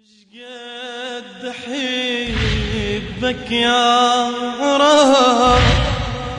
شقد احبك يا عرب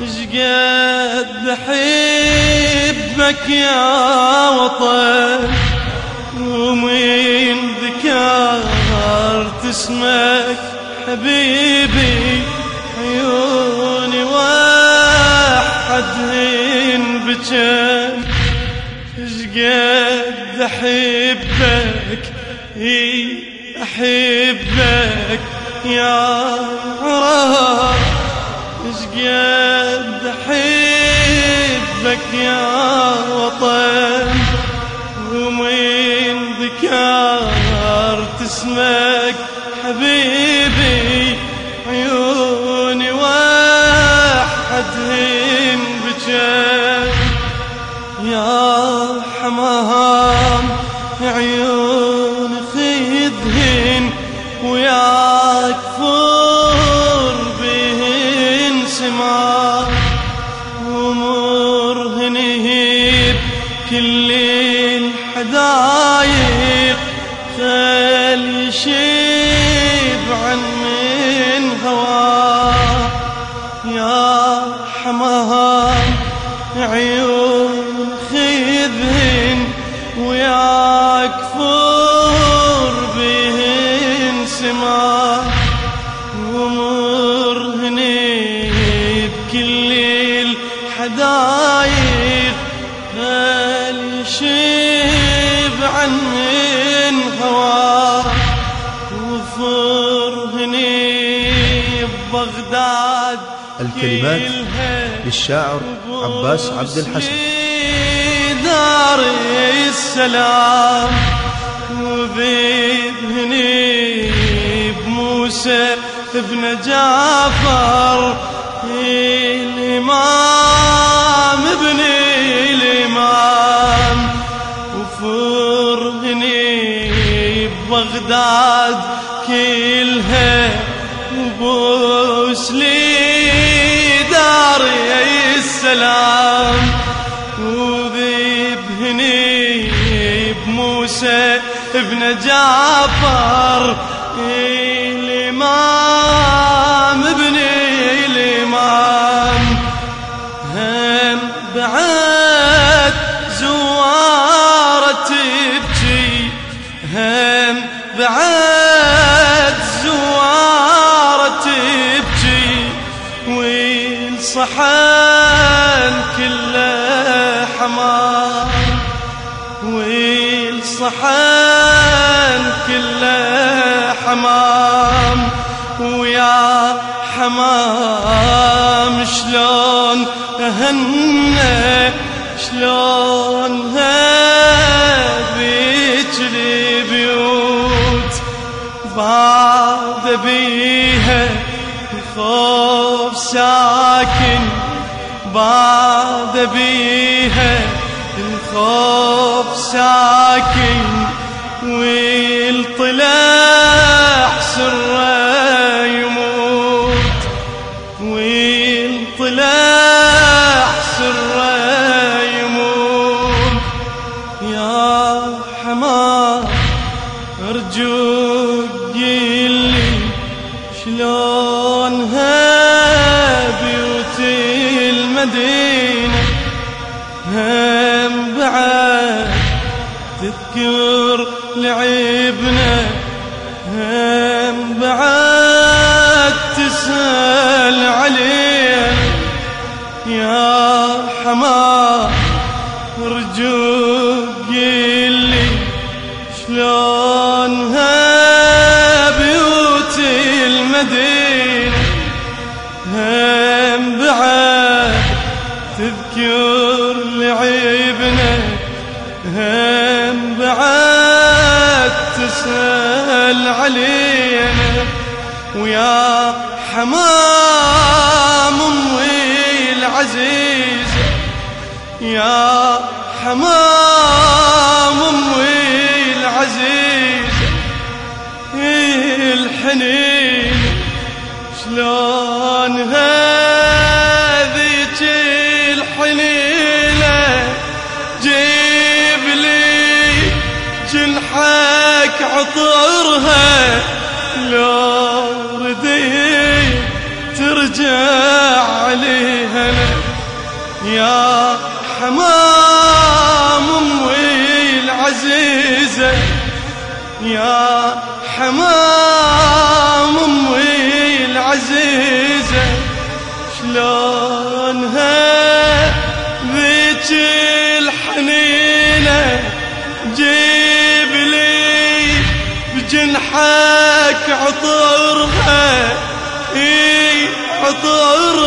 شقد احبك يا وطن ومن ذكرت اسمك حبيبي عيوني وحدهن بجن شقد احبك أحبك يا عرب شقد أحبك يا وطن؟ ومن ذكرت اسمك حبيبي عيوني بهن الكلمات للشاعر عباس عبد الحسن. دار السلام وبيدهني بموسى ابن جعفر الإمام ابن الإمام وفرهني ببغداد كلها وبوس لي دار السلام. وذبهني بموسى ابن جعفر الإمام والصحن كله حمام. ويا حمام شلون هنى شلون هبيت البيوت؟ بعد بيها الخوف ساكن. بعد بيها الخوف ساكن تسأل عليه يا حمام ارجوك قلي شلون بيوت المدينة هم بعد تذكر لعبنا هم بعد تسأل علينا ويا حمام امي العزيزه يا حمام امي العزيزة الحنين؟ شلون هذيك حمام أمي العزيزة. يا حمام أمي العزيزة شلونها ذيك الحنينة؟ جيب لي بجنحك عطرها. إي عطرها.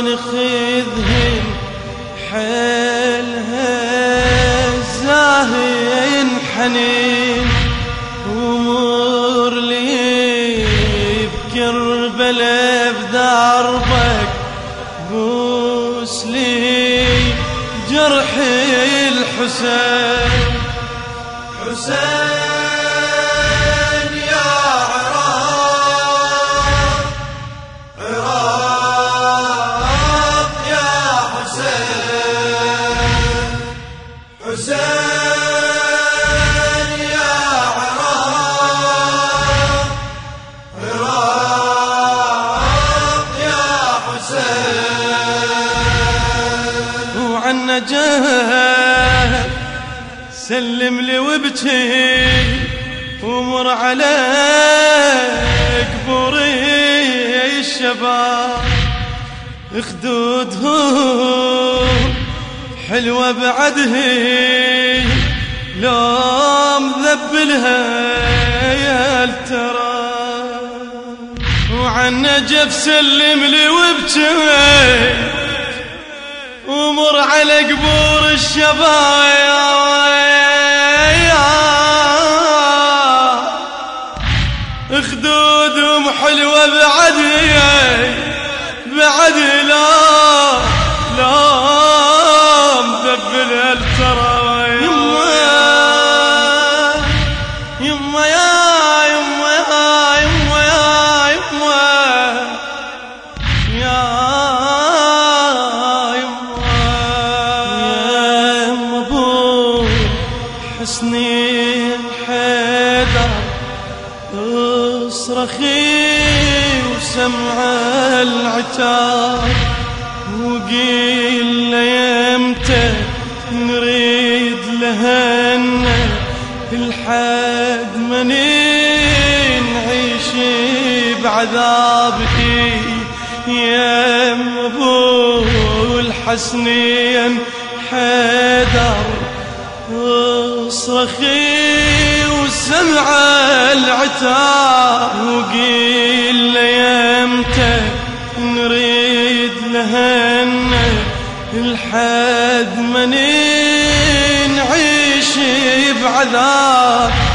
عيون خذهن حيلها زاهين حنين. ومر لي بكربلاء بدربك بوس لي جرحي الحسين. حسين. جهل سلم لي وابكي ومر على قبوري الشباب. خدودهم حلوة بعده لو مذبلها يا الترى. وعن نجف سلم لي وابكي ومر على قبور الشباب خدودهم حلوة بعد بعد حسنين حيدر اصرخي وسمع العتاب. وقيل له يمتى نريد لهنا الحد ما نعيش بعذابك يا أبو الحسنين حيدر اصرخي وسمع العتاب وقيل يمتى نريد لهنا الحد ما نعيش بعذاب.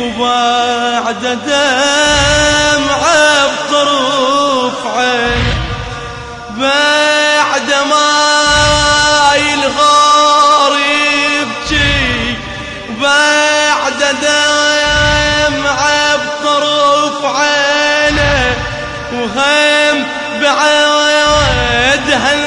وبعد دمعة بطرف عينه بعد ما يلغار يبكي بعد دمعة بطرف عينه وهم بعد هالناس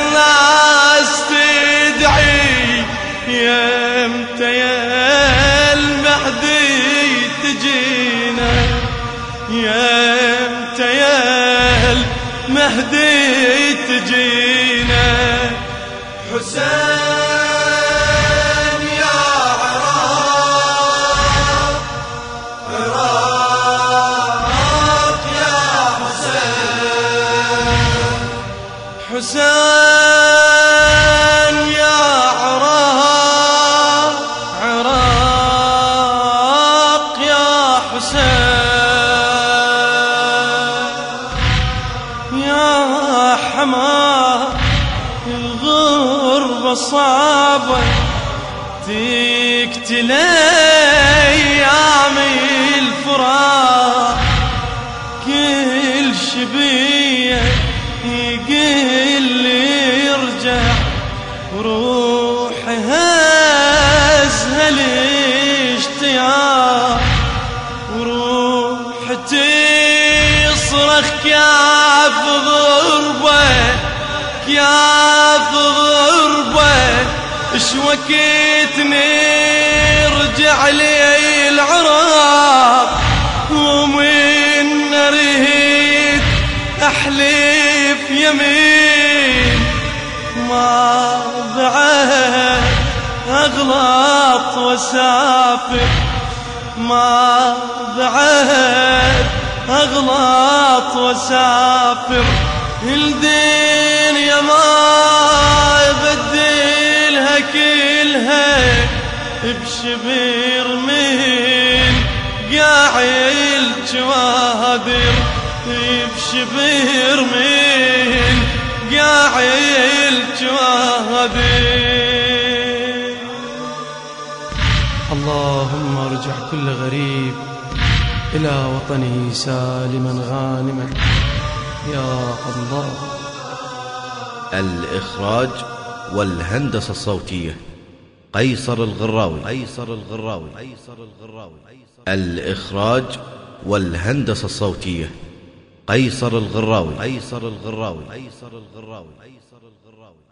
الغربة الغربة صعبة تقتل أيام الفراق كل شبيه وقت نرجع لي العراق ومن اريد احلف يمين. ما بعد اغلط واسافر ما بعد اغلط واسافر الدنيا ما بدلها بشبير من قاعي الجوادر بشبير من قاعي الجوادر اللهم ارجع كل غريب إلى وطنه سالما غانما. يا الله. الإخراج والهندسة الصوتية. قيصر الغراوي. قيصر الغراوي. قيصر الغراوي الإخراج والهندسة الصوتية. قيصر الغراوي. قيصر الغراوي. قيصر الغراوي. قيصر الغراوي.